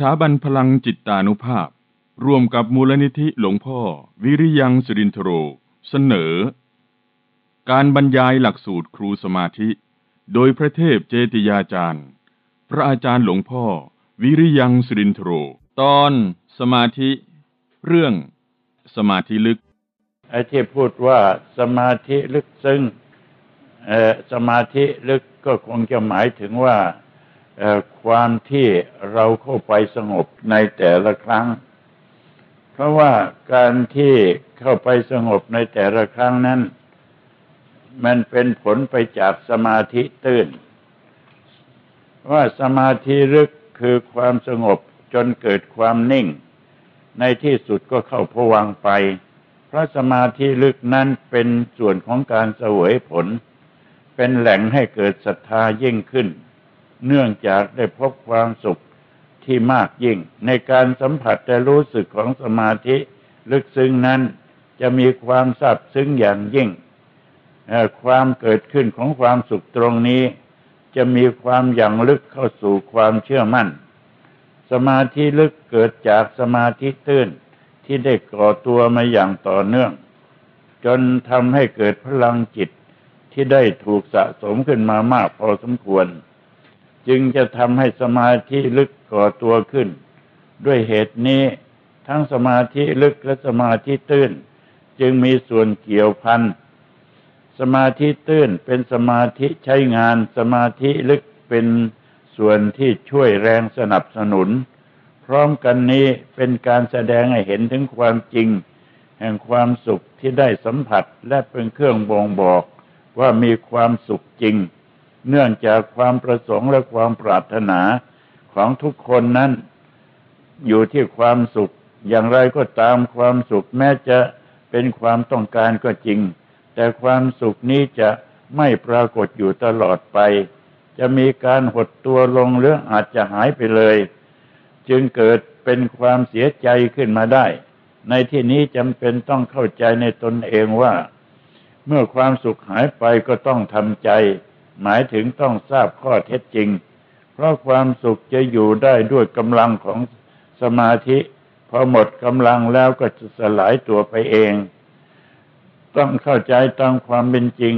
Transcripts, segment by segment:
สถาบันพลังจิตตานุภาพ ร่วมกับมูลนิธิหลวงพ่อ วิริยังสุรินทโร เสนอ การบรรยายหลักสูตรครูสมาธิ โดยพระเทพเจติยาจารย์ พระอาจารย์หลวงพ่อ วิริยังสุรินทโร ตอนสมาธิ เรื่อง สมาธิลึกไอ้ที่พูดว่าสมาธิลึกซึ้งสมาธิลึกก็คงจะหมายถึงว่า ความที่เราเข้าไปสงบในแต่ละครั้ง เพราะว่าการที่เข้าไปสงบในแต่ละครั้งนั้น มันเป็นผลไปจากสมาธิตื้น ว่าสมาธิลึกคือความสงบจนเกิดความนิ่ง ในที่สุดก็เข้าพวังไปเพราะสมาธิลึกนั้นเป็นส่วนของการเสวยผล เป็นแหล่งให้เกิดศรัทธายิ่งขึ้น เนื่องจากได้พบความสุขที่มากยิ่ง ในการสัมผัสแต่รู้สึกของสมาธิลึกซึ้งนั้น จะมีความซาบซึ้งอย่างยิ่ง ความเกิดขึ้นของความสุขตรงนี้ จะมีความอย่างลึกเข้าสู่ความเชื่อมั่น สมาธิลึกเกิดจากสมาธิตื้นที่ได้ก่อตัวมาอย่างต่อเนื่อง จนทำให้เกิดพลังจิตที่ได้ถูกสะสมขึ้นมามากพอสมควร จึงจะทำให้สมาธิลึกก่อตัวขึ้น ด้วยเหตุนี้ ทั้งสมาธิลึกและสมาธิตื้น จึงมีส่วนเกี่ยวพันสมาธิตื้นเป็นสมาธิใช้งานสมาธิลึกเป็นส่วนที่ช่วยแรงสนับสนุน พร้อมกันนี้เป็นการแสดงให้เห็นถึงความจริง แห่งความสุขที่ได้สัมผัสและเป็นเครื่องบ่งบอกว่ามีความสุขจริง เนื่องจากความประสงค์และความปรารถนาของทุกคนนั้น อยู่ที่ความสุข อย่างไรก็ตามความสุขแม้จะเป็นความต้องการก็จริง แต่ความสุขนี้จะไม่ปรากฏอยู่ตลอดไป จะมีการหดตัวลงหรืออาจจะหายไปเลย จึงเกิดเป็นความเสียใจขึ้นมาได้ ในที่นี้จำเป็นต้องเข้าใจในตนเองว่า เมื่อความสุขหายไปก็ต้องทำใจ หมายถึงต้องทราบข้อเท็จจริง เพราะความสุขจะอยู่ได้ด้วยกำลังของสมาธิพอหมดกำลังแล้วก็จะสลายตัวไปเอง ต้องเข้าใจตามความเป็นจริง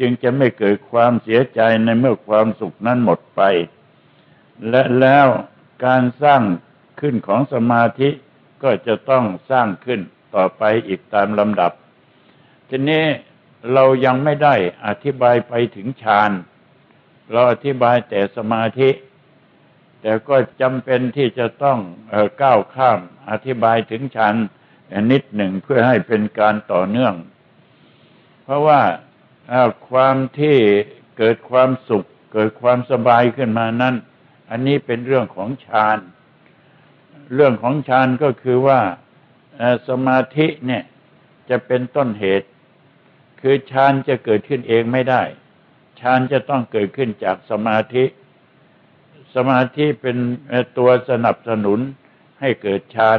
จึงจะไม่เกิดความเสียใจในเมื่อความสุขนั้นหมดไป และแล้วการสร้างขึ้นของสมาธิก็จะต้องสร้างขึ้นต่อไปอีกตามลำดับ ทีนี้ เรายังไม่ได้อธิบายไปถึงฌาน เราอธิบายแต่สมาธิ แต่ก็จำเป็นที่จะต้องออก้าวข้าม อธิบายถึงฌานนิดหนึ่งเพื่อให้เป็นการต่อเนื่อง เพราะว่าความที่เกิดความสุข เกิดความสบายขึ้นมานั้น อันนี้เป็นเรื่องของฌาน เรื่องของฌานก็คือว่าสมาธิเนี่ยจะเป็นต้นเหตุ คือฌานจะเกิดขึ้นเองไม่ได้ฌานจะต้องเกิดขึ้นจากสมาธิ สมาธิเป็นตัวสนับสนุนให้เกิดฌาน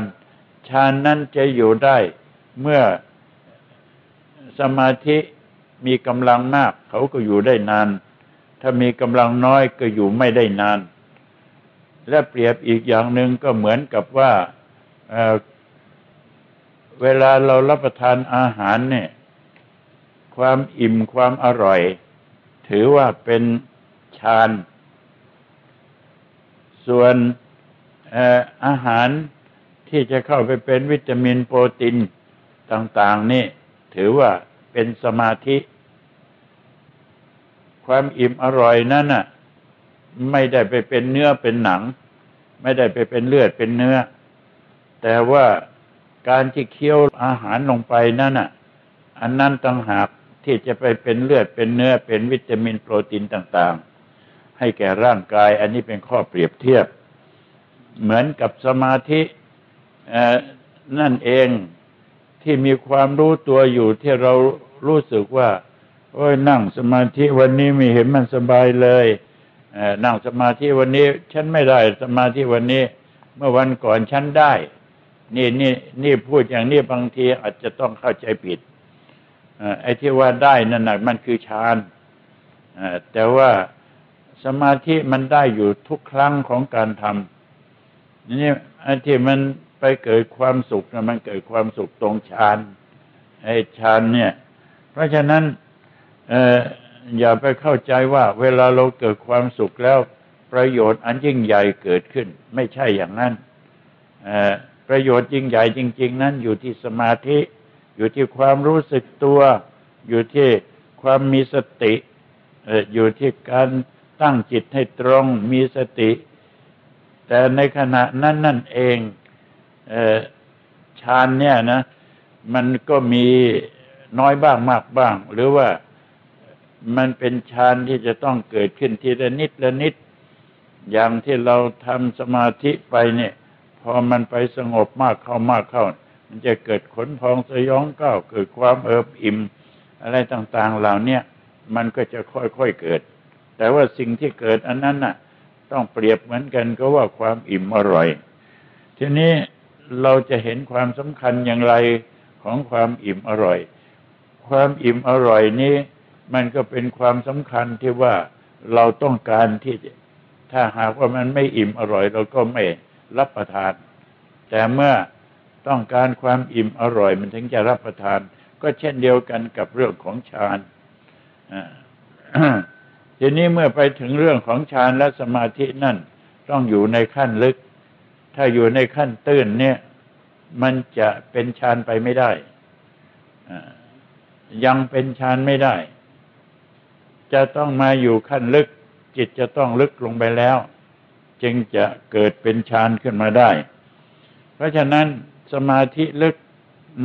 ฌานนั้นจะอยู่ได้เมื่อสมาธิมีกำลังมาก เขาก็อยู่ได้นาน ถ้ามีกำลังน้อยก็อยู่ไม่ได้นาน และเปรียบอีกอย่างหนึ่งก็เหมือนกับว่าเเวลาเรารับประทานอาหารเนี่ย ความอิ่มความอร่อย ถือว่าเป็นฌาน ส่วนอาหารที่จะเข้าไปเป็นวิตามินโปรตีนต่าง ๆ นี่ ถือว่าเป็นสมาธิ ความอิ่มอร่อยนั้นน่ะ ไม่ได้ไปเป็นเนื้อเป็นหนัง ไม่ได้ไปเป็นเลือดเป็นเนื้อ แต่ว่าการที่เคี้ยวอาหารลงไปนั่นน่ะ อันนั้นต่างหาก ที่จะไปเป็นเลือดเป็นเนื้อเป็นวิตามินโปรตีนต่าง ๆ ให้แก่ร่างกาย อันนี้เป็นข้อเปรียบเทียบ เหมือนกับสมาธินั่นเองที่มีความรู้ตัวอยู่ที่เรารู้สึกว่าโอ้ยนั่งสมาธิวันนี้ม่เห็นมันสบายเลยนั่งสมาธิวันนี้ ฉันไม่ได้สมาธิวันนี้ เมื่อวันก่อนฉันได้ นี่นี่นี่พูดอย่างนี้บางทีอาจจะต้องเข้าใจผิด ไอ้ที่ว่าได้นั่นนะมันคือฌานแต่ว่าสมาธิมันได้อยู่ทุกครั้งของการทำนี่ไอันที่มันไปเกิดความสุขนะมันเกิดความสุขตรงฌานไอ้ฌานเนี่ย เพราะฉะนั้นอย่าไปเข้าใจว่า เวลาเราเกิดความสุขแล้วประโยชน์อันยิ่งใหญ่เกิดขึ้น ไม่ใช่อย่างนั้นประโยชน์ยิ่งใหญ่จริง ๆ นั้นอยู่ที่สมาธิ อยู่ที่ความรู้สึกตัว อยู่ที่ความมีสติอยู่ที่การตั้งจิตให้ตรงมีสติ แต่ในขณะนั้นนั่นเองฌานเนี่ยนะ มันก็มีน้อยบ้างมากบ้าง หรือว่ามันเป็นฌานที่จะต้องเกิดขึ้นทีละนิดละนิด อย่างที่เราทำสมาธิไปเนี่ย พอมันไปสงบมากเข้ามากเข้า มันจะเกิดขนพองสยองก้าวเกิดความเอิบอิ่ม อะไรต่างๆ เหล่านี้มันก็จะค่อยๆเกิด แต่ว่าสิ่งที่เกิดอันนั้นน่ะ ต้องเปรียบเหมือนกันก็ว่าความอิ่มอร่อย ทีนี้เราจะเห็นความสำคัญอย่างไรของความอิ่มอร่อย ความอิ่มอร่อยนี้ มันก็เป็นความสำคัญที่ว่าเราต้องการที่ถ้าหากว่ามันไม่อิ่มอร่อย เราก็ไม่รับประทาน แต่เมื่อ ต้องการความอิ่มอร่อยมันถึงจะรับประทาน ก็เช่นเดียวกันกับเรื่องของฌานทีนี้เมื่อไปถึงเรื่องของฌานและสมาธินั่น ต้องอยู่ในขั้นลึก ถ้าอยู่ในขั้นตื้นเนี่ย มันจะเป็นฌานไปไม่ได้ยังเป็นฌานไม่ได้ จะต้องมาอยู่ขั้นลึก จิตจะต้องลึกลงไปแล้ว จึงจะเกิดเป็นฌานขึ้นมาได้ เพราะฉะนั้น สมาธิลึก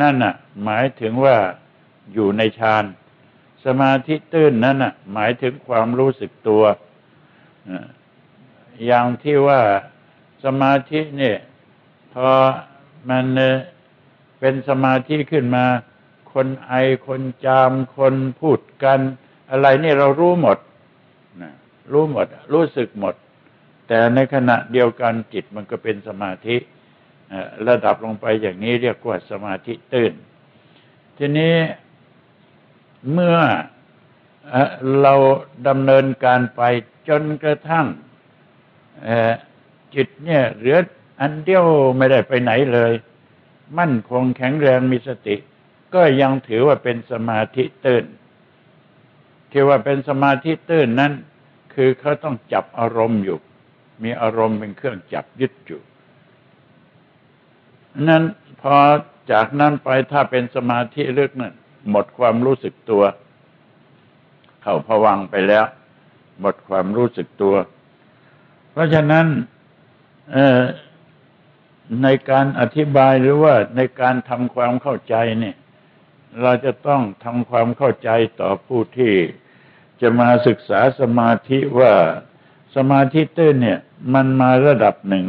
นั่นน่ะ หมายถึงว่าอยู่ในฌานสมาธิตื้นนั้นน่ะ หมายถึงความรู้สึกตัวอย่างที่ว่าสมาธิเนี่ยพอมันเป็นสมาธิขึ้นมา คนไอคนจามคนพูดกัน อะไรนี่เรารู้หมดรู้หมด รู้สึกหมด แต่ในขณะเดียวกันจิตมันก็เป็นสมาธิ ระดับลงไปอย่างนี้เรียกว่าสมาธิตื้น ทีนี้เมื่อเราดำเนินการไปจนกระทั่งจิตเนี่ยเหลืออันเดียวไม่ได้ไปไหนเลย มั่นคงแข็งแรงมีสติ ก็ยังถือว่าเป็นสมาธิตื้นที่ว่าเป็นสมาธิตื้นนั้น คือเขาต้องจับอารมณ์อยู่ มีอารมณ์เป็นเครื่องจับยึดอยู่ นั้นพอจากนั้นไปถ้าเป็นสมาธิลึกนั้นหมดความรู้สึกตัว เข้าผวังไปแล้ว หมดความรู้สึกตัว เพราะฉะนั้นในการอธิบายหรือว่าในการทำความเข้าใจเนี่ย เราจะต้องทำความเข้าใจต่อผู้ที่จะมาศึกษาสมาธิว่าสมาธิตื้นเนี่ย มันมาระดับหนึ่ง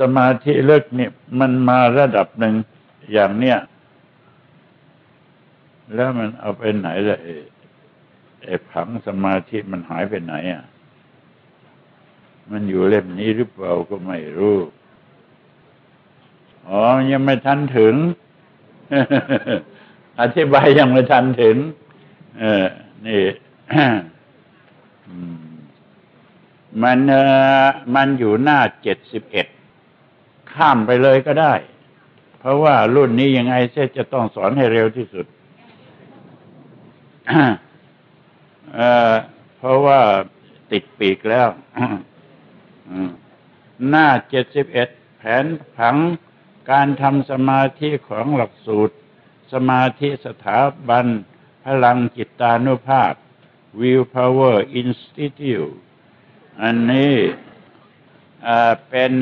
สมาธิเลิกเนี่ยมันมาระดับหนึ่งอย่างเนี้ยแล้วมันเอาไปไหนล่ะไอ้ผังสมาธิมันหายไปไหนอะ มันอยู่เล่มนี้หรือเปล่าก็ไม่รู้ อ๋อ ยังไม่ทันถึง อธิบายยังไม่ทันถึง เออ นี่มันมันอยู่หน้าเจ็ดสิบเอ็ด ข้ามไปเลยก็ได้ เพราะว่ารุ่นนี้ยังไงเสียจะต้องสอนให้เร็วที่สุดเพราะว่าติดปีกแล้วหน้าเจ็ดสิบเอ็ดแผนผังการทำสมาธิของหลักสูตร สมาธิสถาบัน พลังจิตานุภาพ Will Power Institute อันนี้เป็น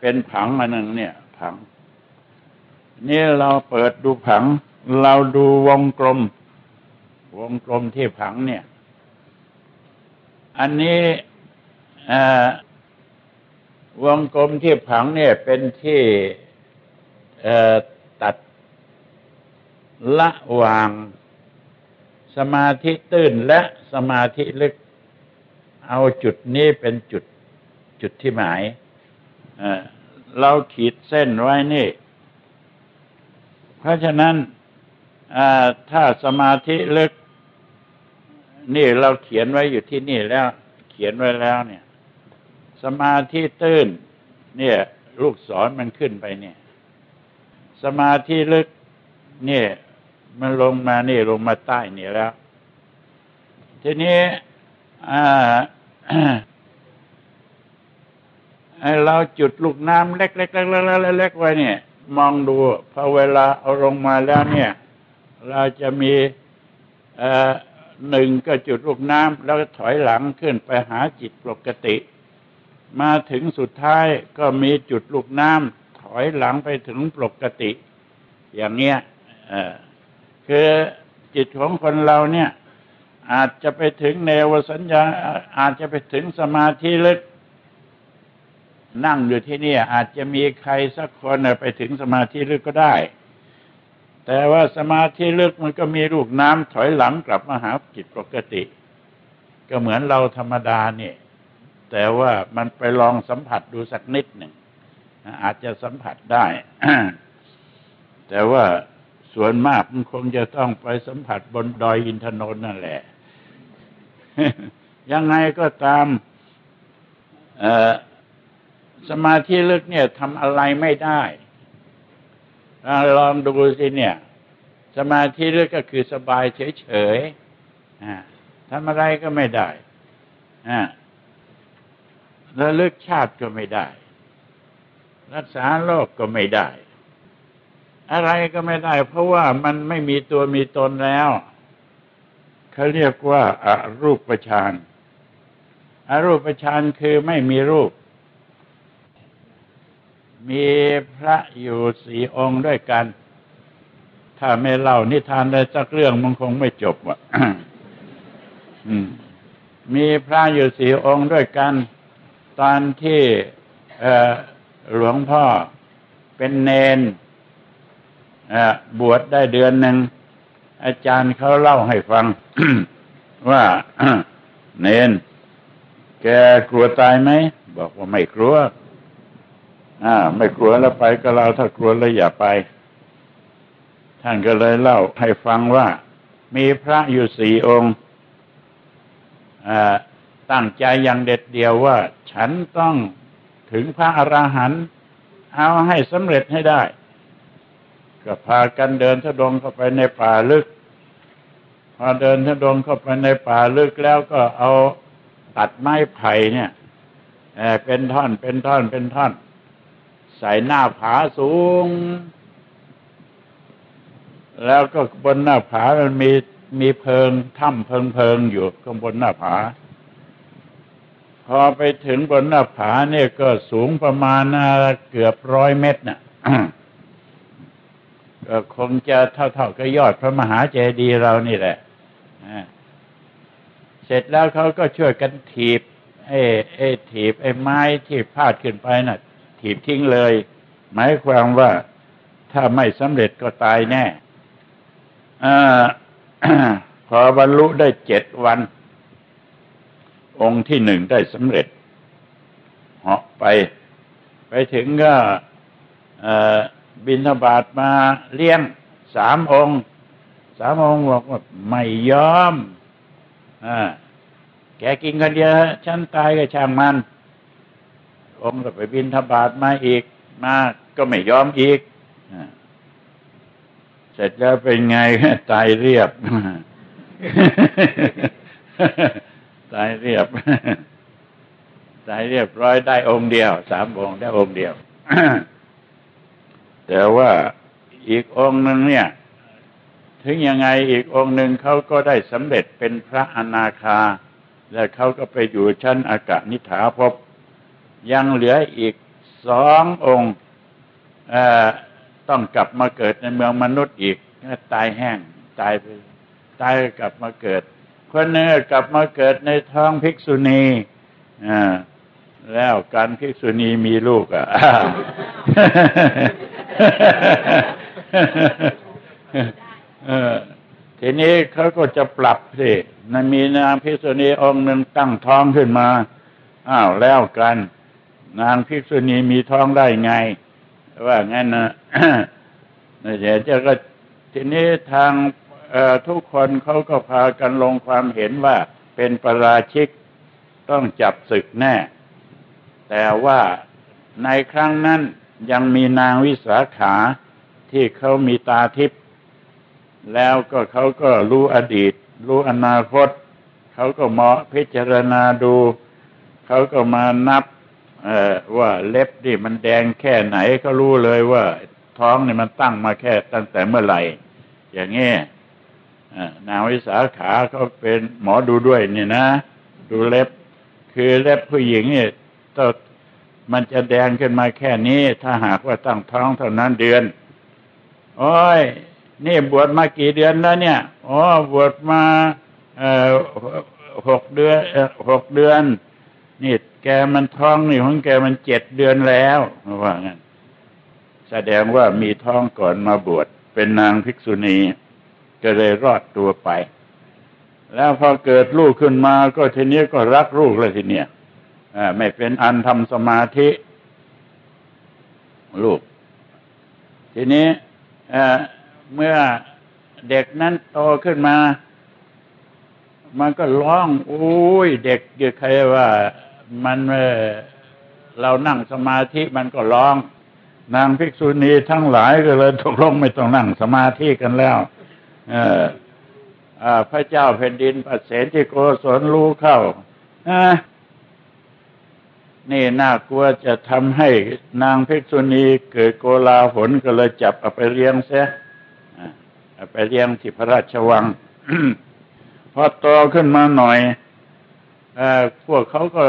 เป็นผังอันหนึ่งเนี่ย ผัง นี่เราเปิดดูผัง เราดูวงกลม วงกลมที่ผังเนี่ย อันนี้วงกลมที่ผังเนี่ย เป็นที่ตัดละวาง สมาธิตื้นและสมาธิลึก เอาจุดนี้เป็นจุดจุดที่หมาย เราขีดเส้นไว้นี่ เพราะฉะนั้นถ้าสมาธิลึก นี่เราเขียนไว้อยู่ที่นี่แล้ว เขียนไว้แล้วเนี่ย สมาธิตื้น เนี่ย ลูกศรมันขึ้นไปเนี่ย สมาธิลึก เนี่ย มันลงมานี่ลงมาใต้เนี่ยแล้ว ทีนี้ เราจุดลูกน้ำเล็กๆๆๆๆไว้เนี่ย มองดูพอเวลาเอาลงมาแล้วเนี่ย เราจะมีหนึ่งก็จุดลูกน้ำแล้วถอยหลังขึ้นไปหาจิตปกติ มาถึงสุดท้ายก็มีจุดลูกน้ำถอยหลังไปถึงปกติ อย่างเงี้ยคือจิตของคนเราเนี่ย อาจจะไปถึงเนวสัญญาอาจจะไปถึงสมาธิลึก นั่งอยู่ที่นี่อาจจะมีใครสักคนไปถึงสมาธิลึกก็ได้ แต่ว่าสมาธิลึกมันก็มีลูกน้ำถอยหลังกลับมาหาจิตปกติ ก็เหมือนเราธรรมดาเนี่ยแต่ว่ามันไปลองสัมผัสดูสักนิดหนึ่งอาจจะสัมผัสได้ แต่ว่าส่วนมากมันคงจะต้องไปสัมผัสบนดอยอินทนนท์นั่นแหละ ยังไงก็ตาม เสมาธิลึกเนี่ยทำอะไรไม่ได้ลองดูสิเนี่ย สมาธิลึกก็คือสบายเฉยๆทำอะไรก็ไม่ได้ระลึกชาติก็ไม่ได้ รักษาโรคกก็ไม่ได้ อะไรก็ไม่ได้ เพราะว่ามันไม่มีตัวมีตนแล้วเขาเรียกว่าอารูปฌานอารูปฌานคือไม่มีรูป มีพระอยู่สี่องค์ด้วยกัน ถ้าไม่เล่านิทานใดสักเรื่องมันคงไม่จบอะมีพระอยู่สี่องค์ด้วยกัน ตอนที่หลวงพ่อเป็นเนนบวชได้เดือนหนึ่ง อาจารย์เขาเล่าให้ฟัง ว่าเนน แกกลัวตายไหม บอกว่าไม่กลัว อ่า ไม่กลัวแล้วไปก็เราถ้ากลัวแล้วอย่าไป ท่านก็เลยเล่าให้ฟังว่า มีพระอยู่สี่องค์ตั้งใจอย่างเด็ดเดียวว่า ฉันต้องถึงพระอราหันต์เอาให้สำเร็จให้ได้ ก็พากันเดินทะดงเข้าไปในป่าลึก พอเดินทะดงเข้าไปในป่าลึกแล้วก็เอาตัดไม้ไผ่เนี่ยเป็นท่อนเป็นท่อนเป็นท่อน ใส่หน้าผาสูง แล้วก็บนหน้าผามันมีมีเพิงถ้ำเพิงเพิงอยู่ข้างบนหน้าผา พอไปถึงบนหน้าผาเนี่ยก็สูงประมาณเกือบร้อยเมตรน่ะก็คงจะเท่าๆกับยอดพระมหาเจดีย์เรานี่แหละเสร็จแล้วเขาก็ช่วยกันถีบไอ้ไอ้ถีบไอ้ไม้ที่พาดขึ้นไปน่ะ ถีบทิ้งเลย หมายความว่าถ้าไม่สำเร็จก็ตายแน่อพอบรรลุได้เจ็ดวัน องค์ที่หนึ่งได้สำเร็จเหาะไป ไปถึงก็บินทบาทมาเลี้ยงสามองค์ สามองค์บอกว่าไม่ยอมอแกกินกันเยอะฉันตายก็ช่างมัน องค์ก็ไปบินทบาทมาอีก มาก็ไม่ยอมอีกเสร็จแล้วเป็นไงตายเรียบตายเรียบตายเรียบร้อยได้องค์เดียว สามองค์ได้องค์เดียว แต่ว่าอีกองค์หนึ่งเนี่ย ถึงยังไงอีกองค์หนึ่งเขาก็ได้สำเร็จเป็นพระอนาคา และเขาก็ไปอยู่ชั้นอากาศนิถาภพ ยังเหลืออีกสององค์ต้องกลับมาเกิดในเมืองมนุษย์อีกตายแห้งตายไปตายกลับมาเกิด คนหนึ่งกลับมาเกิดในท้องภิกษุณีแล้วการภิกษุณีมีลูกอะทีนี้เขาก็จะปรับสินมีนางภิกษุณีองค์หนึ่งตั้งท้องขึ้นมา อ้าวแล้วกัน นางภิกษุณีมีท้องได้ไง ว่างั้นนะเดี๋ยวจะก็ทีนี้ทางทุกคนเขาก็พากันลงความเห็นว่าเป็นประราชิกต้องจับศึกแน่ แต่ว่าในครั้งนั้นยังมีนางวิสาขาที่เขามีตาทิพย์แล้วก็เขาก็รู้อดีต รู้อนาคต เขาก็เหมาะพิจารณาดู เขาก็มานับ ว่าเล็บนี่มันแดงแค่ไหนเขารู้เลยว่า ท้องนี่มันตั้งมาแค่ตั้งแต่เมื่อไหร่ อย่างเงี้ยนางวิสาขาเขาเป็นหมอดูด้วยเนี่ยนะ ดูเล็บ คือเล็บผู้หญิงเนี่ยต้องมันจะแดงขึ้นมาแค่นี้ ถ้าหากว่าตั้งท้องเท่านั้นเดือน โอ้ย นี่บวชมากี่เดือนแล้วเนี่ยอ๋อบวชมาหกเดือนหกเดือน นี่ แกมันท้องนี่ของแกมันเจ็ดเดือนแล้วว่างั้นแสดงว่ามีท้องก่อนมาบวชเป็นนางภิกษุณีก็เลยรอดตัวไป แล้วพอเกิดลูกขึ้นมาก็ทีนี้ก็รักลูกเลยทีเนี้ยไม่เป็นอันทำสมาธิลูก ทีนี้เมื่อเด็กนั้นโตขึ้นมา มันก็ร้องโอ้ยเด็กเกิดใครว่า มันเรานั่งสมาธิมันก็ร้อง นางภิกษุณีทั้งหลายก็เลยตกลงไม่ต้องนั่งสมาธิกันแล้วพระเจ้าแผ่นดินปัสเสนที่โกศลรู้เข้านี่น่ากลัวจะทำให้นางภิกษุณีเกิดโกลาหลก็เลยจับเอาไปเลี้ยงเสียเอาไปเลี้ยงที่พระราชวัง พอโตขึ้นมาหน่อย พวกเขาก็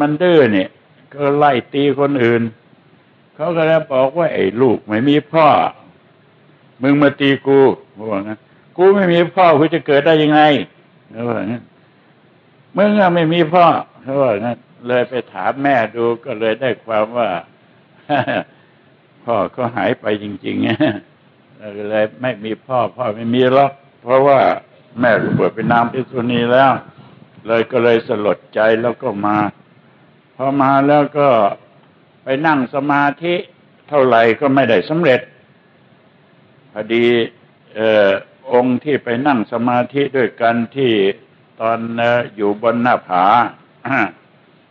มันดื้อเนี่ย ก็ไล่ตีคนอื่น เขาก็แล้วบอกว่าไอ้ลูกไม่มีพ่อ มึงมาตีกูบอกว่างั้นกูไม่มีพ่อกูจะเกิดได้ยังไงเขาบอกงั้นมึงอไม่มีพ่อเขาบอกงั้นเลยไปถามแม่ดูก็เลยได้ความว่าพ่อก็หายไปจริงๆเลยไม่มีพ่อ พ่อไม่มีหรอกเพราะว่าแม่ก็บวชเป็นนางพิษุณีแล้ว เลยก็เลยสลดใจแล้วก็มา พอมาแล้วก็ไปนั่งสมาธิเท่าไหร่ก็ไม่ได้สำเร็จ พอดีออองค์ที่ไปนั่งสมาธิด้วยกันที่ตอนอยู่บนหน้าผา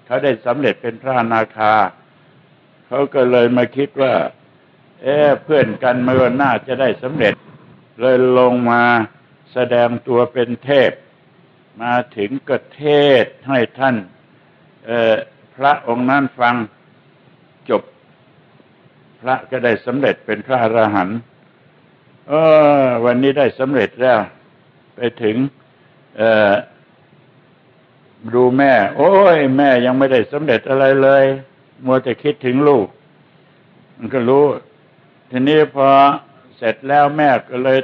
เขาได้สำเร็จเป็นพระนาคา เขาก็เลยมาคิดว่า เอ๊เพื่อนกันเมื่อน่าจะได้สำเร็จ เลยลงมาแสดงตัวเป็นเทพ มาถึงก็เทศให้ท่านพระองค์นั้นฟังจบ พระก็ได้สำเร็จเป็นพระอรหันต์เออ วันนี้ได้สำเร็จแล้ว ไปถึงดูแม่ โอ้ย แม่ยังไม่ได้สำเร็จอะไรเลย มัวแต่คิดถึงลูก มันก็รู้ ทีนี้พอเสร็จแล้วแม่ก็เลย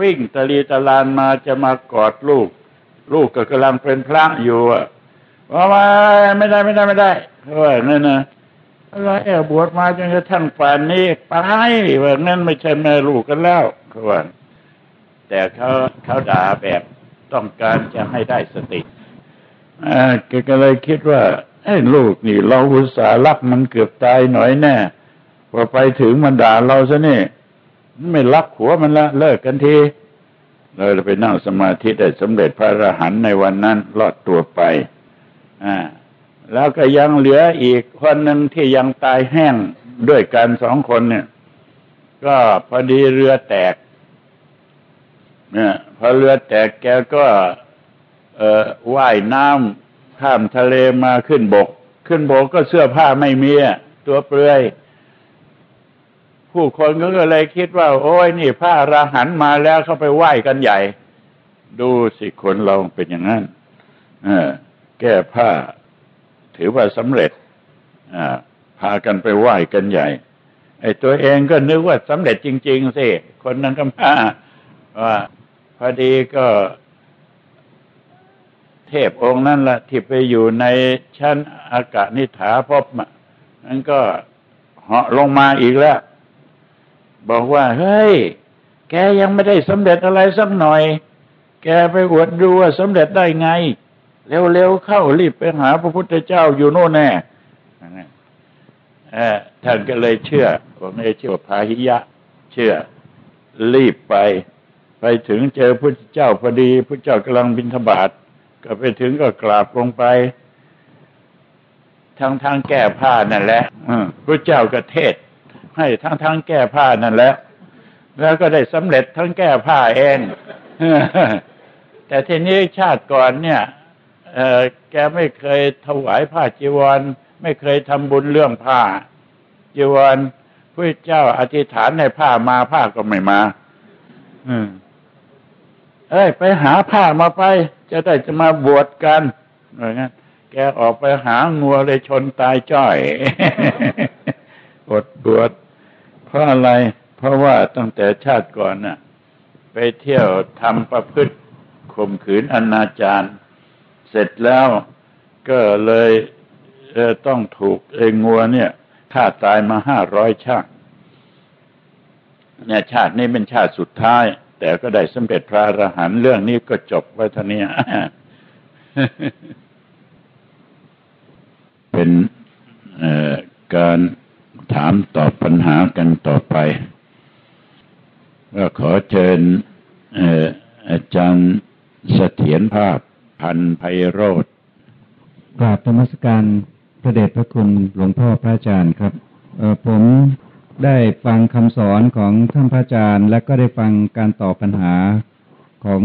วิ่งตะลีตะลานมาจะมากอดลูก ลูกก็กำลังเป็นพระอยู่อะว่ามาไม่ได้ไม่ได้ไม่ได้เพราะว่านั่นนะอะไรบวชมาจนกระทั่งป่านนี้ไปว่านั่นไม่ใช่แม่ลูกกันแล้วเขาว่าแต่เขาเขาด่าแบบต้องการจะให้ได้สติอ่าแกก็เลยคิดว่าไอ้ลูกนี่ เราอุตส่าห์รักมันเกือบตายหน่อยแน่พอไปถึงมันด่าเราซะนี่ไม่รักหัวมันละเลิกกันที เลยไปนั่งสมาธิได้สำเร็จพระอรหันต์ในวันนั้นรอดตัวไป อ่า แล้วก็ยังเหลืออีกคนหนึ่งที่ยังตายแห้งด้วยกันสองคนเนี่ย ก็พอดีเรือแตก เนี่ยพอเรือแตกแกก็เอ่อว่ายน้ำข้ามทะเลมาขึ้นบก ขึ้นบกก็เสื้อผ้าไม่มีตัวเปลือย ผู้คนก็เลยคิดว่า โอ้ยนี่พระอราหันต์มาแล้วเขาไปไหว้กันใหญ่ ดูสิคนเราเป็นอย่างนั้นอแก้ผ้า ถือว่าสำเร็จอพากันไปไหว้กันใหญ่ ไอ้ตัวเองก็นึกว่าสำเร็จจริง ๆสิคนนั้นก็มาว่าพอดีก็เทพองค์นั้นละที่ไปอยู่ในชั้นอากาศนิถาพบมันก็เหาะลงมาอีกแล้ว บอกว่า เฮ้ย แกยังไม่ได้สำเร็จอะไรสักหน่อย แกไปอวดดูว่าสำเร็จได้ไง เร็วๆเข้ารีบไปหาพระพุทธเจ้าอยู่โน่นแน่ท่านก็เลยเชื่อผมไม่เชื่อพาหิยะ เชื่อ รีบไป ไปถึงเจอพระเจ้าพอดีพระเจ้ากำลังบิณฑบาตก็ไปถึงก็กราบลงไปทั้งทั้งแก้ผ้านั่นแหละพระเจ้าก็เทศ ให้ทั้งทั้งแก้ผ้านั่นแหละ แล้วก็ได้สำเร็จทั้งแก้ผ้าเอง แต่ทีนี้ชาติก่อนเนี่ยแกไม่เคยถวายผ้าจีวร ไม่เคยทำบุญเรื่องผ้าจีวรพระเจ้าอธิษฐานในผ้ามาผ้าก็ไม่มา อืม เอ้ย ไปหาผ้ามาไป จะได้จะมาบวชกันอะไรเงี้ยแกออกไปหางัวเลยชนตายจ้อย อดบวช เพราะอะไร เพราะว่าตั้งแต่ชาติก่อนน่ะ ไปเที่ยวทำประพฤติข่มขืนอนาจารเสร็จแล้วก็เลยเต้องถูกเองงัวเนี่ยฆ่าตายมาห้าร้อยชาติเนี่ยชาตินี้เป็นชาติสุดท้าย แต่ก็ได้สำเร็จพระอรหันต์เรื่องนี้ก็จบไว้ท่านี้เป็นการ ถามตอบปัญหากันต่อไป ก็ขอเชิญอาจารย์เสถียรภาพพันไพโรธกราบธรรมสการพระเดชพระคุณหลวงพ่อพระอาจารย์ครับผมได้ฟังคำสอนของท่านพระอาจารย์ และก็ได้ฟังการตอบปัญหาของ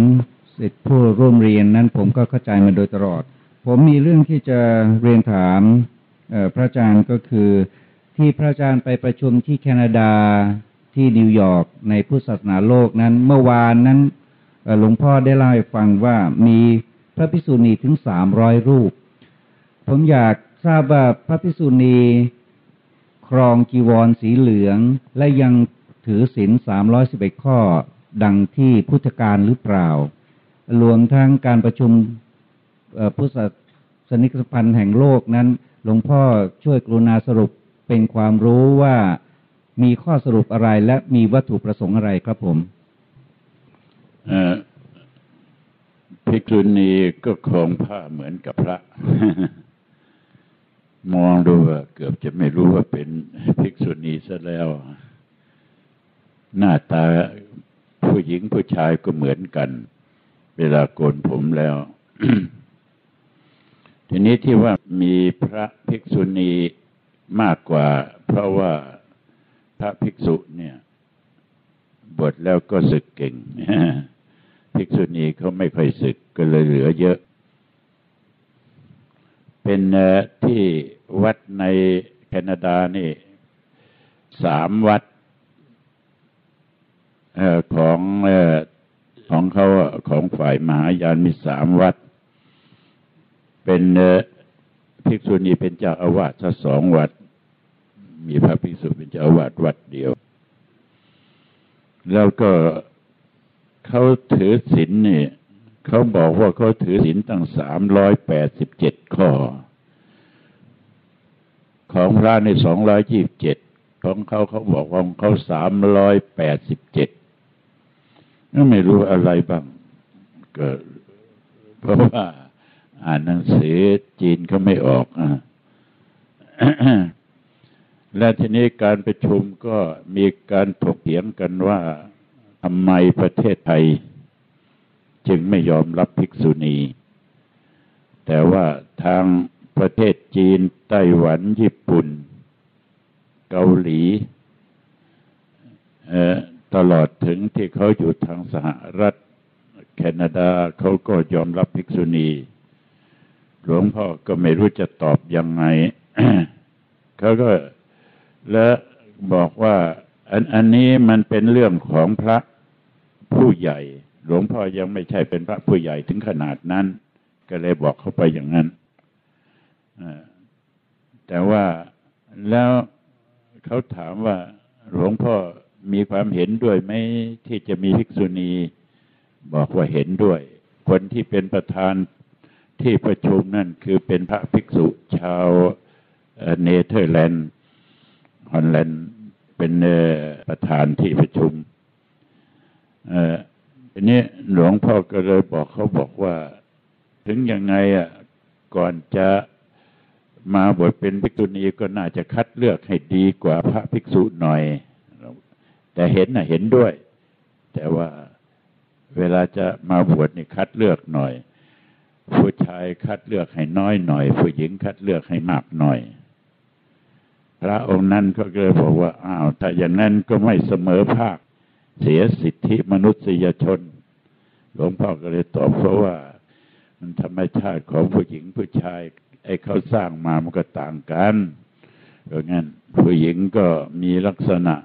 สิทธิผู้ร่วมเรียนนั้นผมก็เข้าใจมาโดยตลอด ผมมีเรื่องที่จะเรียนถามพระอาจารย์ก็คือ ที่พระอาจารย์ไปประชุมที่แคนาดาที่นิวยอร์กในพุทธศาสนาโลกนั้น เมื่อวานนั้นหลวงพ่อได้เล่าให้ฟังว่ามีพระภิกษุณีถึงสามร้อยรูป ผมอยากทราบว่าพระภิกษุณีครองจีวรสีเหลือง และยังถือศีลสามร้อยสิบเอ็ดข้อดังที่พุทธการหรือเปล่ารวมทั้งการประชุมพุทธศนิกสพันธ์แห่งโลกนั้น หลวงพ่อช่วยกรุณาสรุป เป็นความรู้ว่ามีข้อสรุปอะไรและมีวัตถุประสงค์อะไรครับผมภิกษุณีก็ครองผ้าเหมือนกับพระ มองดูว่าเกือบจะไม่รู้ว่าเป็นภิกษุณีซะแล้ว หน้าตาผู้หญิงผู้ชายก็เหมือนกัน เวลาโกนผมแล้ว ทีนี้ที่ว่ามีพระภิกษุณี มากกว่า เพราะว่าพระภิกษุเนี่ย บวชแล้วก็สึกเก่ง ภิกษุณีเขาไม่ค่อยศึกก็เลยเหลือเยอะ เป็นที่วัดในแคนาดานี่สามวัดของของเขาของฝ่ายมหายานมีสามวัด เป็น ภิกษุณีเป็นเจ้าอาวาสสองวัด มีพระภิกษุเป็นเจ้าอาวาสวัดเดียว แล้วก็เขาถือศีลเนี่ยเขาบอกว่าเขาถือศีลตั้งสามร้อยแปดสิบเจ็ดข้อ ของพระในสองร้อยยี่บเจ็ดของเขาเขาบอกว่าเขาสามร้อยแปดสิบเจ็ดไม่รู้อะไรบ้างก็เพราะว่า อ่านหนังสือจีนเขาไม่ออกอะและทีนี้การประชุมก็มีการถกเถียงกันว่าทำไมประเทศไทย จึงไม่ยอมรับภิกษุณี แต่ว่าทางประเทศจีน ไต้หวัน ญี่ปุ่น เกาหลีตลอดถึงที่เขาอยู่ทางสหรัฐ แคนาดาเขาก็ยอมรับภิกษุณี หลวงพ่อก็ไม่รู้จะตอบยังไงเขาก็และบอกว่า อันอันนี้มันเป็นเรื่องของพระผู้ใหญ่ หลวงพ่อยังไม่ใช่เป็นพระผู้ใหญ่ถึงขนาดนั้น ก็เลยบอกเขาไปอย่างนั้นแต่ว่าแล้วเขาถามว่าหลวงพ่อมีความเห็นด้วยไหมที่จะมีภิกษุณี บอกว่าเห็นด้วย คนที่เป็นประธาน ที่ประชุมนั่นคือเป็นพระภิกษุชาวเนเธอร์แลนด์ฮอลแลนด์เป็นประธานที่ประชุมอันนี้หลวงพ่อก็เลยบอกเขาบอกว่า ถึงยังไงอะก่อนจะมาบวชเป็นภิกษุณีก็น่าจะคัดเลือกให้ดีกว่าพระภิกษุหน่อย แต่เห็นน่ะเห็นด้วย แต่ว่าเวลาจะมาบวชนี่คัดเลือกหน่อย ผู้ชายคัดเลือกให้น้อยหน่อย ผู้หญิงคัดเลือกให้มากหน่อย พระองค์นั้นก็เลยบอกว่าอ้าวถ้าอย่างนั้นก็ไม่เสมอภาค เสียสิทธิมนุษยชน หลวงพ่อก็เลยตอบเพราะว่า มันธรรมชาติของผู้หญิงผู้ชายไอ้เขาสร้างมามันก็ต่างกันเพราะงั้นผู้หญิงก็มีลักษณะ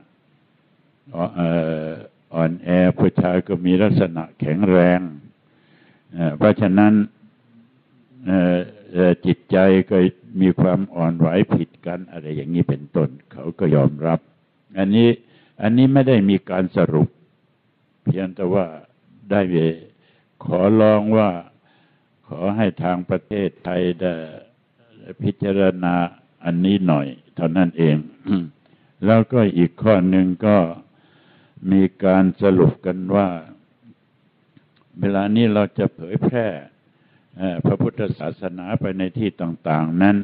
อ่อนแอผู้ชายก็มีลักษณะแข็งแรง เพราะฉะนั้น จิตใจก็มีความอ่อนไหวผิดกัน อะไรอย่างนี้เป็นต้น เขาก็ยอมรับ อันนี้อันนี้ไม่ได้มีการสรุป เพียงแต่ว่าได้ขอลองว่าขอให้ทางประเทศไทยได้พิจารณาอันนี้หน่อย เท่านั้นเอง แล้วก็อีกข้อหนึ่งก็มีการสรุปกันว่า เวลานี้เราจะเผยแพร่ พระพุทธศาสนาไปในที่ต่างๆ นั้น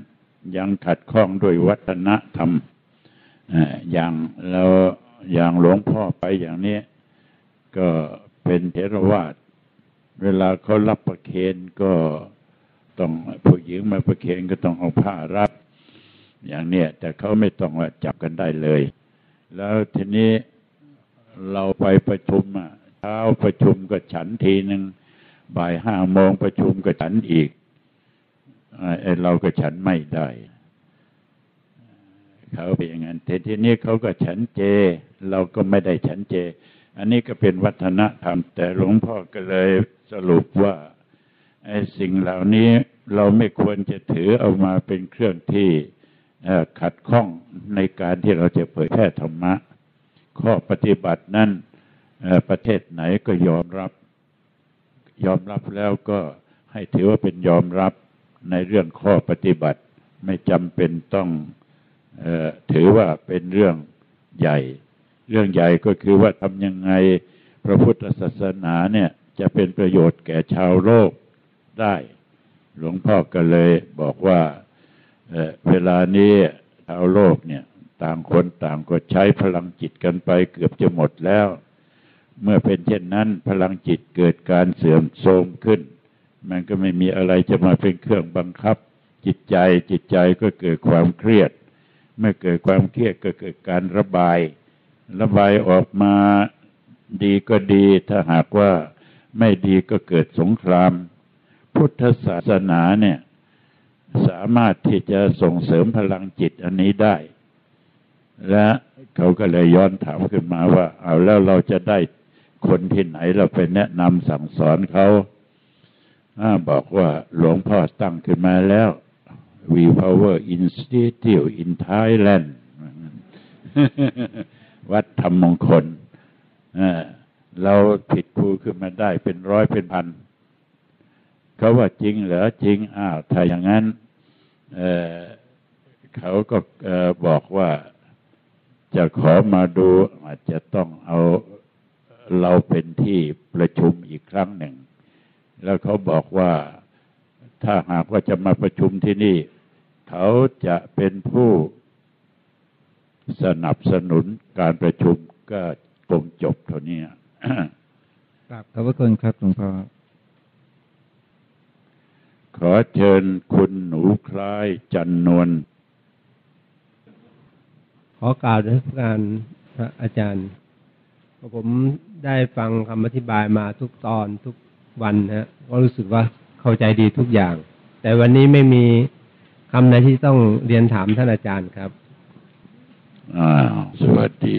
ยังขัดข้องด้วยวัฒนธรรมอย่างเราอย่างหลวงพ่อไปอย่างนี้ ก็เป็นเทรวาสเวลาเขารับประเคนก็ต้องผู้หญิงมาประเคนก็ต้องเอาผ้ารับ อย่างเนี้ยแต่เขาไม่ต้องว่าจับกันได้เลย แล้วทีนี้เราไปประชุมอะเช้าประชุมก็ฉันทีหนึ่ง บ่ายห้าโมงประชุมก็ฉันอีกไอเราก็ฉันไม่ได้ เขาเป็นอย่างนั้นแต่ทีนี้เขาก็ฉันเจ เราก็ไม่ได้ฉันเจ อันนี้ก็เป็นวัฒนธรรม แต่หลวงพ่อก็เลยสรุปว่าไอ้สิ่งเหล่านี้เราไม่ควรจะถือเอามาเป็นเครื่องที่ขัดข้องในการที่เราจะเผยแพร่ธรรมะ ข้อปฏิบัตินั้นประเทศไหนก็ยอมรับ ยอมรับแล้วก็ให้ถือว่าเป็นยอมรับในเรื่องข้อปฏิบัติ ไม่จำเป็นต้องออถือว่าเป็นเรื่องใหญ่ เรื่องใหญ่ก็คือว่าทำยังไงพระพุทธศาสนาเนี่ยจะเป็นประโยชน์แก่ชาวโลกได้ หลวงพ่อก็เลยบอกว่าเเวลานี้ชาวโลกเนี่ยต่างคนต่างก็ใช้พลังจิตกันไปเกือบจะหมดแล้ว เมื่อเป็นเช่นนั้นพลังจิตเกิดการเสื่อมโทรมขึ้น มันก็ไม่มีอะไรจะมาเป็นเครื่องบังคับ จิตใจจิตใจก็เกิดความเครียด เมื่อเกิดความเครียดก็เกิดการระบาย ระบายออกมาดีก็ดีถ้าหากว่าไม่ดีก็เกิดสงคราม พุทธศาสนาเนี่ยสามารถที่จะส่งเสริมพลังจิตอันนี้ได้ และเขาก็เลยย้อนถามขึ้นมาว่า เอาแล้วเราจะได้ คนที่ไหนเราไปแนะนำสั่งสอนเขาบอกว่าหลวงพ่อตั้งขึ้นมาแล้ว We Power Institute in Thailand วัดธรรมมงคลเราผิดครูขึ้นมาได้เป็นร้อยเป็นพัน เขาว่าจริงเหรอจริง อ้าว ถ้าอย่างนั้นเเขาก็บอกว่าจะขอมาดูอาจจะต้องเอา เราเป็นที่ประชุมอีกครั้งหนึ่ง แล้วเขาบอกว่าถ้าหากว่าจะมาประชุมที่นี่ เขาจะเป็นผู้สนับสนุนการประชุมก็คงจบเท่านี้ครับขอบพระคุณครับหลวงพ่อขอเชิญคุณหนูคล้ายจันนวลขอกล่าวด้วยการพระอาจารย์ ผมได้ฟังคำอธิบายมาทุกตอนทุกวันนะก็รู้สึกว่าเข้าใจดีทุกอย่าง แต่วันนี้ไม่มีคำไหนที่ต้องเรียนถามท่านอาจารย์ครับอ่าสวัสดี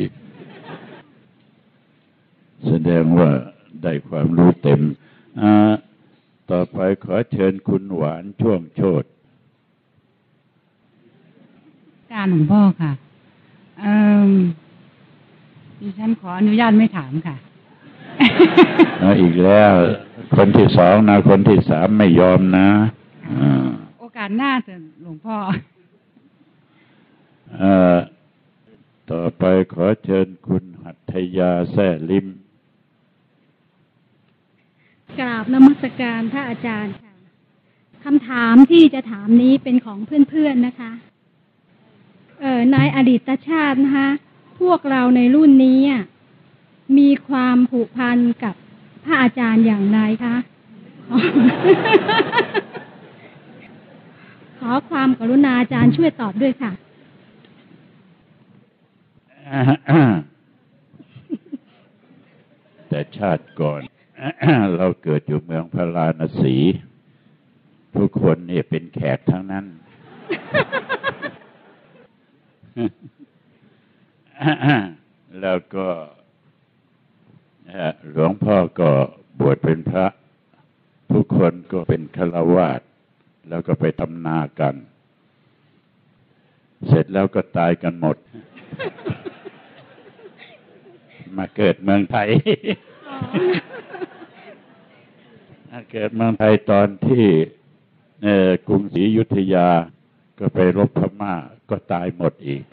แสดงว่าได้ความรู้เต็มอ่าต่อไปขอเชิญคุณหวานช่วงโชดการหลวงพ่อค่ะ ดิฉันขออนุญาตไม่ถามค่ะอีกแล้ว คนที่สองนะ คนที่สามไม่ยอมนะโอกาสหน้าเถอะหลวงพ่อต่อไปขอเชิญคุณหัตถยาแซ่ลิมกราบนมัสการพระอาจารย์ค่ะคำถามที่จะถามนี้เป็นของเพื่อนๆนะคะ เอ่อในอดีตชาตินะคะ พวกเราในรุ่นนี้มีความผูกพันกับพระอาจารย์อย่างไรคะขอความกรุณาอาจารย์ช่วยตอบด้วยค่ะ แต่ชาติก่อน เราเกิดอยู่เมืองพระราณสี ทุกคนเนี่ยเป็นแขกทั้งนั้น แล้วก็หลวงพ่อก็บวชเป็นพระ ทุกคนก็เป็นฆราวาสแล้วก็ไปทำนากัน เสร็จแล้วก็ตายกันหมด มาเกิดเมืองไทยมาเกิดเมืองไทยตอนที่เอ่อกรุงศรีอยุธยาก็ไปรบพม่าก็ตายหมดอีก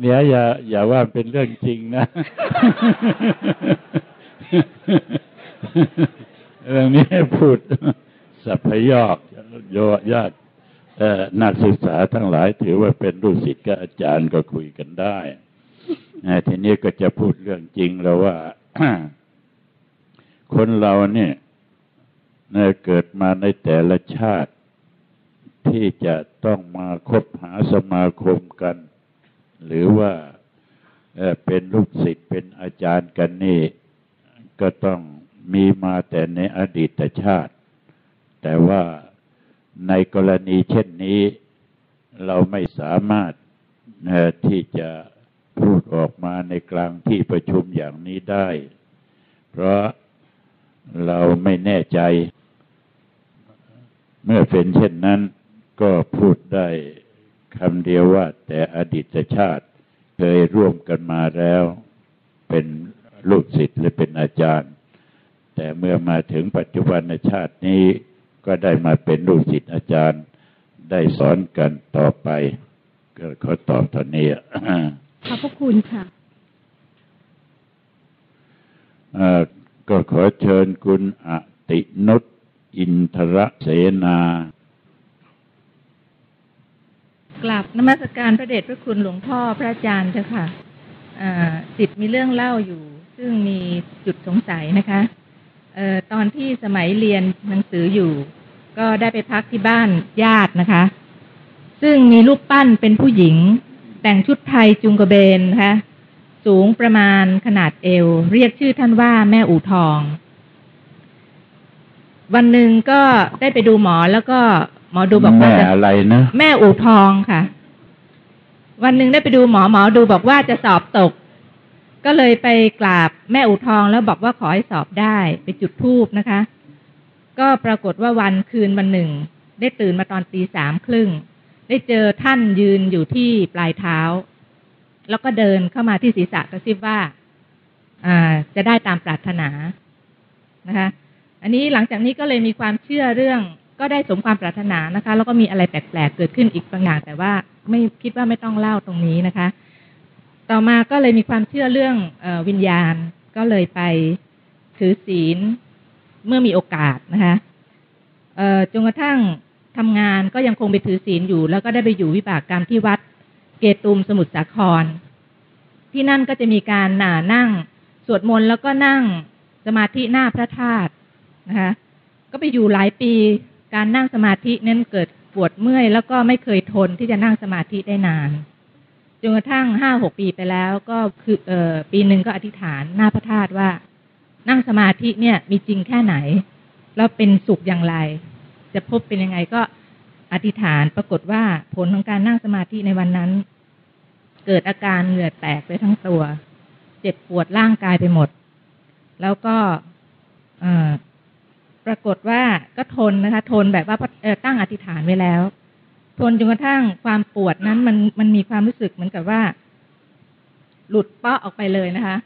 เนี่ยอย่า อย่าว่าเป็นเรื่องจริงนะเรื่องนี้พูดสัพยอกโยญาตินักศึกษาทั้งหลายถือว่าเป็นลูกศิษย์กับอาจารย์ก็คุยกันได้ทีนี้ก็จะพูดเรื่องจริงแล้วว่า คนเราเนี่ยเกิดมาในแต่ละชาติ ที่จะต้องมาคบหาสมาคมกัน หรือว่าเเป็นลูกศิษย์เป็นอาจารย์กันนี่ ก็ต้องมีมาแต่ในอดีตชาติ แต่ว่าในกรณีเช่นนี้ เราไม่สามารถที่จะพูดออกมาในกลางที่ประชุมอย่างนี้ได้ เพราะเราไม่แน่ใจ เมื่อเป็นเช่นนั้น ก็พูดได้คำเดียวว่า แต่อดีตชาติเคยร่วมกันมาแล้ว เป็นลูกศิษย์หรือเป็นอาจารย์ แต่เมื่อมาถึงปัจจุบันชาตินี้ก็ได้มาเป็นลูกศิษย์อาจารย์ ได้สอนกันต่อไป ก็ขอตอบเท่านี้ขอบพระคุณค่ะเอ่อก็ขอเชิญคุณอตินุตอินทรเสนา กลับนมัสการพระเดชพระคุณหลวงพ่อพระอาจารย์เจ้าค่ะสิทธิ์มีเรื่องเล่าอยู่ ซึ่งมีจุดสงสัยนะคะออตอนที่สมัยเรียนหนังสืออยู่ ก็ได้ไปพักที่บ้านญาตินะคะ ซึ่งมีรูปปั้นเป็นผู้หญิง แต่งชุดไทยจุงกระเบนนะคะสูงประมาณขนาดเอว เรียกชื่อท่านว่าแม่อู่ทอง วันหนึ่งก็ได้ไปดูหมอแล้วก็ หมอดูบอกว่าแม่จะอะไรนะ แม่อู่ทองค่ะ วันหนึ่งได้ไปดูหมอหมอดูบอกว่าจะสอบตก ก็เลยไปกราบแม่อู่ทองแล้วบอกว่าขอให้สอบได้ไปจุดธูปนะคะ ก็ปรากฏว่าวันคืนวันหนึ่ง ได้ตื่นมาตอนตีสามครึ่งได้เจอท่านยืนอยู่ที่ปลายเท้า แล้วก็เดินเข้ามาที่ศีรษะกระซิบว่าอ่า จะได้ตามปรารถนานะคะ อันนี้หลังจากนี้ก็เลยมีความเชื่อเรื่อง ก็ได้สมความปรารถนานะคะ แล้วก็มีอะไรแปลกๆเกิดขึ้นอีกบางอย่างแต่ว่าไม่คิดว่าไม่ต้องเล่าตรงนี้นะคะ ต่อมาก็เลยมีความเชื่อเรื่องอวิญญาณก็เลยไปถือศีลเมื่อมีโอกาสนะคะจนกระทั่งทำงานก็ยังคงไปถือศีลอยู่ แล้วก็ได้ไปอยู่วิบากกรรมที่วัดเกตุมสมุทรสาคร ที่นั่นก็จะมีการหนานั่ง สวดมนต์แล้วก็นั่งสมาธิหน้าพระธาตุนะคะก็ไปอยู่หลายปี การนั่งสมาธินั้นเกิดปวดเมื่อย แล้วก็ไม่เคยทนที่จะนั่งสมาธิได้นานจนกระทั่งห้าหกปีไปแล้วก็คือเอ่อปีหนึ่งก็อธิษฐานหน้าพระธาตุว่า นั่งสมาธิเนี่ยมีจริงแค่ไหน แล้วเป็นสุขอย่างไร จะพบเป็นยังไงก็อธิษฐานปรากฏว่าผลของการนั่งสมาธิในวันนั้น เกิดอาการเหงื่อแตกไปทั้งตัว เจ็บปวดร่างกายไปหมด แล้วก็เอ่อ รากฏว่าก็ทนนะคะ ทนแบบว่าตั้งอธิษฐานไว้แล้ว ทนจนกระทั่งความปวดนั้นมันมันมีความรู้สึกเหมือนกับว่า หลุดเปาะออกไปเลยนะคะ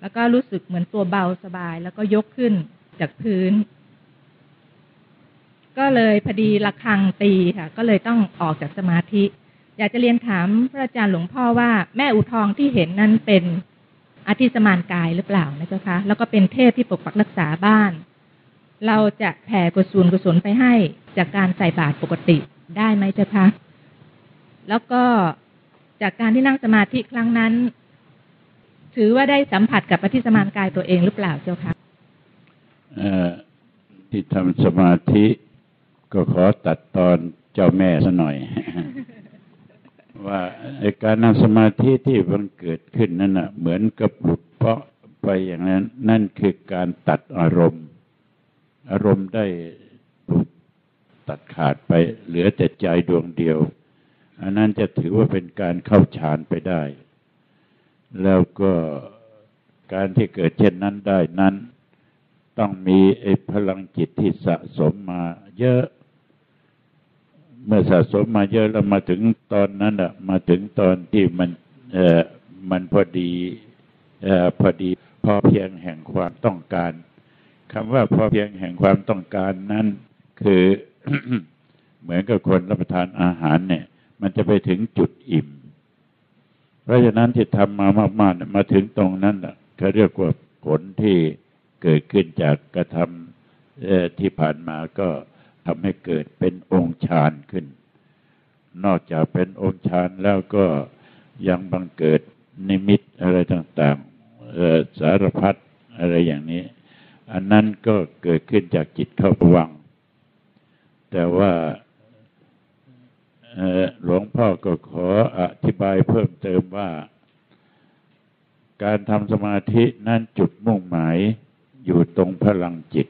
แล้วก็รู้สึกเหมือนตัวเบาสบาย แล้วก็ยกขึ้นจากพื้น ก็เลยพอดีระฆังตีค่ะ ก็เลยต้องออกจากสมาธิ อยากจะเรียนถามพระอาจารย์หลวงพ่อว่าแม่อุทองที่เห็นนั้นเป็นอธิสมานกายหรือเปล่านะเจ้าคะ แล้วก็เป็นเทพที่ปกปักรักษาบ้าน เราจะแผ่กุศลกุศลไปให้จากการใส่บาตรปกติได้ไหมเจ้าคะ แล้วก็จากการที่นั่งสมาธิครั้งนั้น ถือว่าได้สัมผัสกับปฏิสมานกายตัวเองหรือเปล่าเจ้าคะเอ่อที่ทำสมาธิก็ขอตัดตอนเจ้าแม่ซะหน่อย ว่าการนั่งสมาธิที่มันเกิดขึ้นนั่นน่ะเหมือนกับหลุดเพาะไปอย่างนั้น นั่นคือการตัดอารมณ์ อารมณ์ได้ถูกตัดขาดไปเหลือแต่ใจดวงเดียว อันนั้นจะถือว่าเป็นการเข้าฌานไปได้ แล้วก็การที่เกิดเช่นนั้นได้นั้น ต้องมีไอ้พลังจิตที่สะสมมาเยอะ เมื่อสะสมมาเยอะแล้วมาถึงตอนนั้นอะมาถึงตอนที่มันเออมันพอดีเออพอดีพอเพียงแห่งความต้องการ คำว่าพอเพียงแห่งความต้องการนั้น คือเหมือนกับคนรับประทานอาหารเนี่ย มันจะไปถึงจุดอิ่ม เพราะฉะนั้นที่ทำมามากๆเนี่ยมาถึงตรงนั้นอะเขาเรียกว่าผลที่เกิดขึ้นจากกระทำที่ผ่านมาก็ทำให้เกิดเป็นองค์ฌานขึ้น นอกจากเป็นองค์ฌานแล้วก็ยังบังเกิดนิมิตอะไรต่างๆสารพัดอะไรอย่างนี้ อันนั้นก็เกิดขึ้นจากจิตเข้าประวัง แต่ว่าหลวงพ่อก็ขออธิบายเพิ่มเติมว่า การทำสมาธินั้นจุดมุ่งหมายอยู่ตรงพลังจิต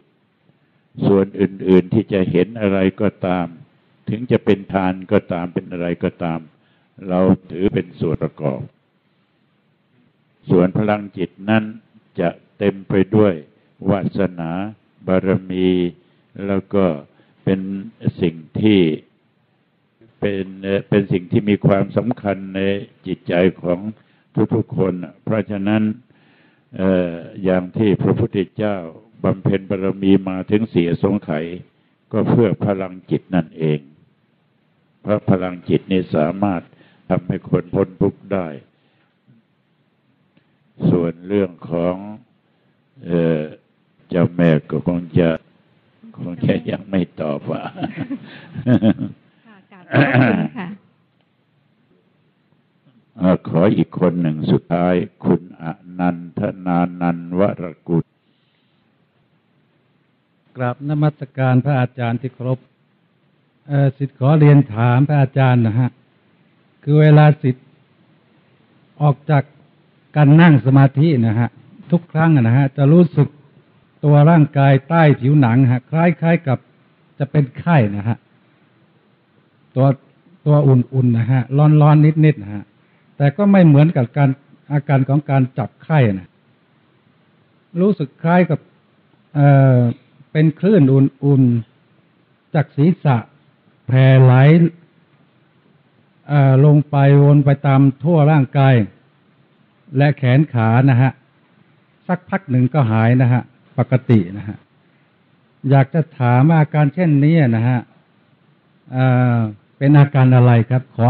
ส่วนอื่น ๆที่จะเห็นอะไรก็ตาม ถึงจะเป็นทานก็ตามเป็นอะไรก็ตาม เราถือเป็นส่วนประกอบ ส่วนพลังจิตนั้นจะเต็มไปด้วย วาสนาบารมี แล้วก็เป็นสิ่งที่เป็นเป็นสิ่งที่มีความสำคัญในจิตใจของทุกๆคน เพราะฉะนั้นออย่างที่พระพุทธเจ้าบำเพ็ญบารมีมาถึงเสียสงไขก็เพื่อพลังจิตนั่นเอง เพราะพลังจิตนี้สามารถทำให้คนพ้นทุกข์ได้ ส่วนเรื่องของ เอ่อ จ้าแม่ก็คงจะคงจะยังไม่ตอบว่าค่ะกราบขอบคุณค่ะเอ่อขออีกคนหนึ่งสุดท้าย คุณอนันทนานันวรกุลกราบนมัสการพระอาจารย์ที่เคารพเอ่อสิทธิ์ขอเรียนถามพระอาจารย์นะฮะ คือเวลาสิทธิ์ออกจากการนั่งสมาธินะฮะ ทุกครั้งนะฮะ จะรู้สึก ตัวร่างกายใต้ผิวหนังฮะคล้ายๆกับจะเป็นไข้นะฮะตัวตัวอุ่นๆนะฮะร้อนๆนิดๆนะฮะแต่ก็ไม่เหมือนกับการอาการของการจับไข้นะรู้สึกคล้ายกับเอ่อเป็นคลื่นอุ่นๆจากศีรษะแผ่ไหลเอ่อลงไปวนไปตามทั่วร่างกาย และแขนขานะฮะ สักพักหนึ่งก็หายนะฮะ ปกตินะฮะอยากจะถามอาการเช่นนี้นะฮะเป็นอาการอะไรครับ ขอ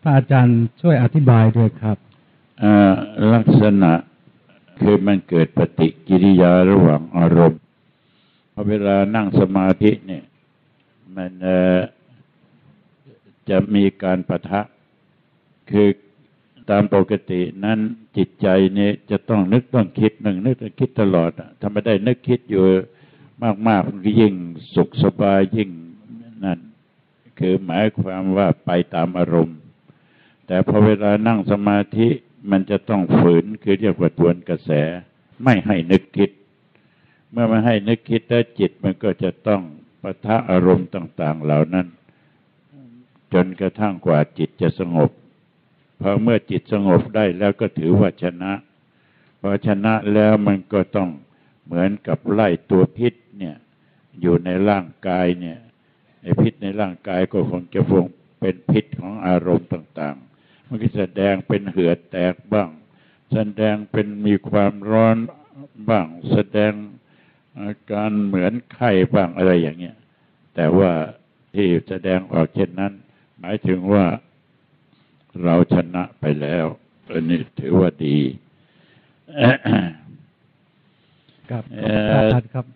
พระอาจารย์ช่วยอธิบายด้วยครับลักษณะคือมันเกิดปฏิกิริยาระหว่างอารมณ์พอเวลานั่งสมาธิเนี่ย มันจะมีการปะทะคือ ตามปกตินั้นจิตใจนี่ยจะต้องนึกต้องคิดหนึ่งนึกต้องคิดตลอดอะถ้าไม่ได้นึกคิดอยู่มากๆมันก็ยิ่งสุขสบายยิ่งนั่นคือหมายความว่าไปตามอารมณ์ แต่พอเวลานั่งสมาธิมันจะต้องฝืนคือเรียกว่าทวนกระแส ไม่ให้นึกคิด เมื่อไม่ให้นึกคิดแล้วจิตมันก็จะต้องปะทะอารมณ์ต่าง ๆ เหล่านั้น จนกระทั่งกว่าจิตจะสงบ พอเมื่อจิตสงบได้แล้วก็ถือว่าชนะพอชนะแล้วมันก็ต้องเหมือนกับไล่ตัวพิษเนี่ยอยู่ในร่างกายเนี่ยไอพิษในร่างกายก็คงจะคงเป็นพิษของอารมณ์ต่างๆ มันก็แสดงเป็นเหือดแตกบ้าง แสดงเป็นมีความร้อนบ้าง แสดงอาการเหมือนไข้บ้างอะไรอย่างเงี้ย แต่ว่าที่แสดงออกเช่นนั้น หมายถึงว่า เราชนะไปแล้วอันนี้ถือว่าดีครับท่านครับ